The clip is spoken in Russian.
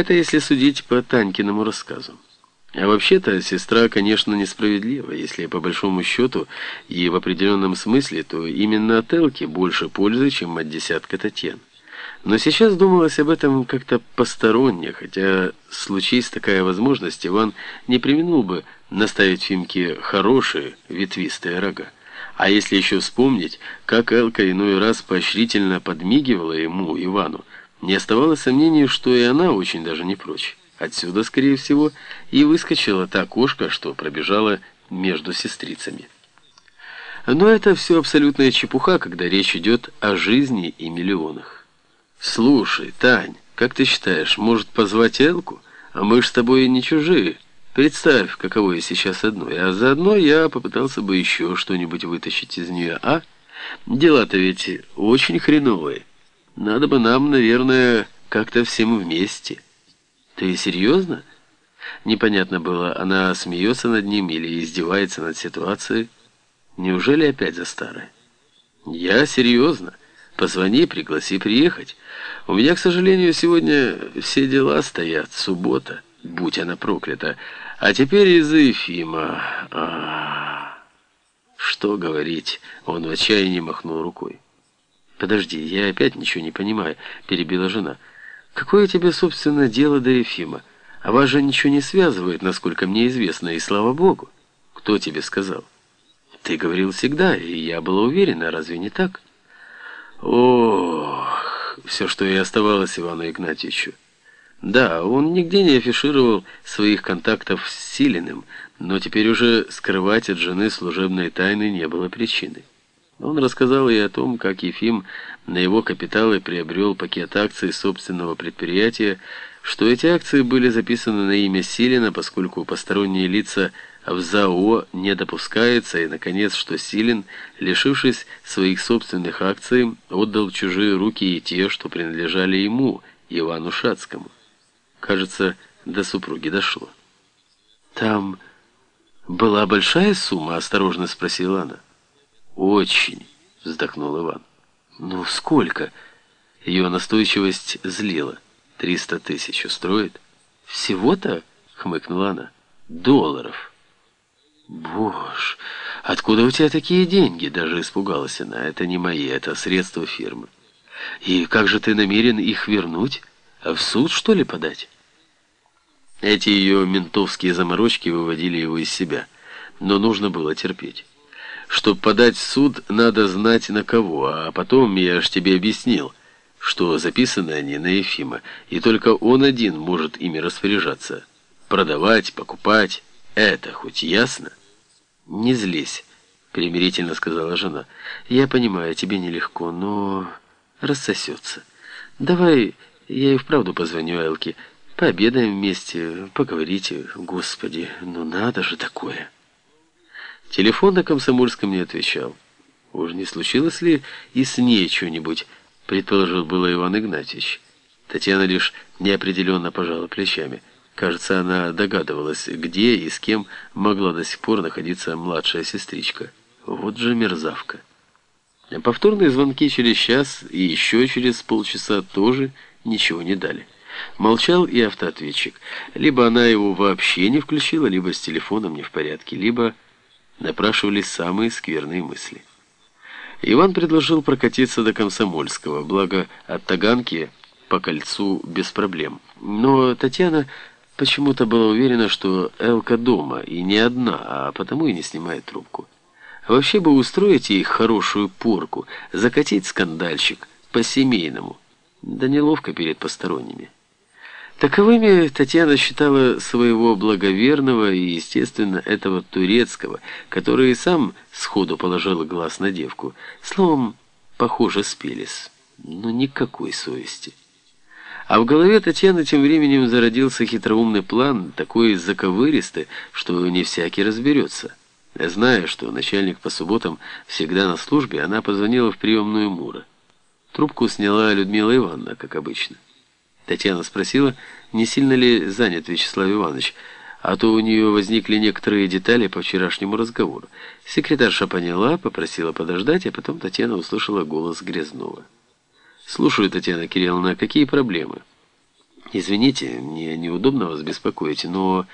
Это если судить по Танькиному рассказу. А вообще-то сестра, конечно, несправедлива. Если по большому счету и в определенном смысле, то именно от Элки больше пользы, чем от десятка Татьян. Но сейчас думалось об этом как-то посторонне, хотя, случись такая возможность, Иван не применил бы наставить Фимке хорошие ветвистые рога. А если еще вспомнить, как Элка иной раз поощрительно подмигивала ему, Ивану, не оставалось сомнений, что и она очень даже не прочь. Отсюда, скорее всего, и выскочила та кошка, что пробежала между сестрицами. Но это все абсолютная чепуха, когда речь идет о жизни и миллионах. «Слушай, Тань, как ты считаешь, может позвать Элку? А мы ж с тобой не чужие. Представь, каково я сейчас одной. А заодно я попытался бы еще что-нибудь вытащить из нее, а? Дела-то ведь очень хреновые. Надо бы нам, наверное, как-то всем вместе». «Ты серьезно?» Непонятно было, она смеется над ним или издевается над ситуацией. Неужели опять за старое? «Я серьезно. Позвони, пригласи приехать. У меня, к сожалению, сегодня все дела стоят. Суббота, будь она проклята. А теперь из Ефима. А -а -а. Что говорить?» Он в отчаянии махнул рукой. «Подожди, я опять ничего не понимаю», — перебила жена. Какое тебе, собственно, дело до Ефима? А вас же ничего не связывает, насколько мне известно, и слава богу. Кто тебе сказал? Ты говорил всегда, и я была уверена, разве не так? Ох, все, что и оставалось Ивану Игнатьевичу. Да, он нигде не афишировал своих контактов с Силиным, но теперь уже скрывать от жены служебной тайны не было причины. Он рассказал ей о том, как Ефим на его капиталы приобрел пакет акций собственного предприятия, что эти акции были записаны на имя Силина, поскольку посторонние лица в ЗАО не допускается, и, наконец, что Силин, лишившись своих собственных акций, отдал чужие руки и те, что принадлежали ему, Ивану Шацкому. Кажется, до супруги дошло. «Там была большая сумма?» – осторожно спросила она. «Очень», — вздохнул Иван. «Ну, сколько?» Ее настойчивость злила. «Триста тысяч устроит?» «Всего-то?» — хмыкнула она. «Долларов». «Боже, откуда у тебя такие деньги?» Даже испугалась она. «Это не мои, это средства фирмы». «И как же ты намерен их вернуть? А в суд, что ли, подать?» Эти ее ментовские заморочки выводили его из себя, но нужно было терпеть. Чтоб подать суд, надо знать на кого, а потом я ж тебе объяснил, что записаны они на Ефима, и только он один может ими распоряжаться. Продавать, покупать — это хоть ясно? Не злись, примирительно сказала жена. Я понимаю, тебе нелегко, но рассосется. Давай я и вправду позвоню Элке, пообедаем вместе, поговорите. Господи, ну надо же такое. Телефон на Комсомольском не отвечал. Уж не случилось ли и с ней что-нибудь, предположил было Иван Игнатьевич. Татьяна лишь неопределенно пожала плечами. Кажется, она догадывалась, где и с кем могла до сих пор находиться младшая сестричка. Вот же мерзавка. Повторные звонки через час и еще через полчаса тоже ничего не дали. Молчал и автоответчик. Либо она его вообще не включила, либо с телефоном не в порядке, либо напрашивались самые скверные мысли. Иван предложил прокатиться до Комсомольского, благо от Таганки по кольцу без проблем. Но Татьяна почему-то была уверена, что Элка дома, и не одна, а потому и не снимает трубку. Вообще бы устроить ей хорошую порку, закатить скандальчик по-семейному, да неловко перед посторонними. Таковыми Татьяна считала своего благоверного и, естественно, этого турецкого, который и сам сходу положил глаз на девку. Словом, похоже, спелись, но никакой совести. А в голове Татьяны тем временем зародился хитроумный план, такой заковыристый, что не всякий разберется. Зная, что начальник по субботам всегда на службе, она позвонила в приемную Мура. Трубку сняла Людмила Ивановна, как обычно. Татьяна спросила, не сильно ли занят Вячеслав Иванович, а то у нее возникли некоторые детали по вчерашнему разговору. Секретарша поняла, попросила подождать, а потом Татьяна услышала голос Грязнова. «Слушаю, Татьяна Кирилловна, какие проблемы?» Извините, мне неудобно вас беспокоить, но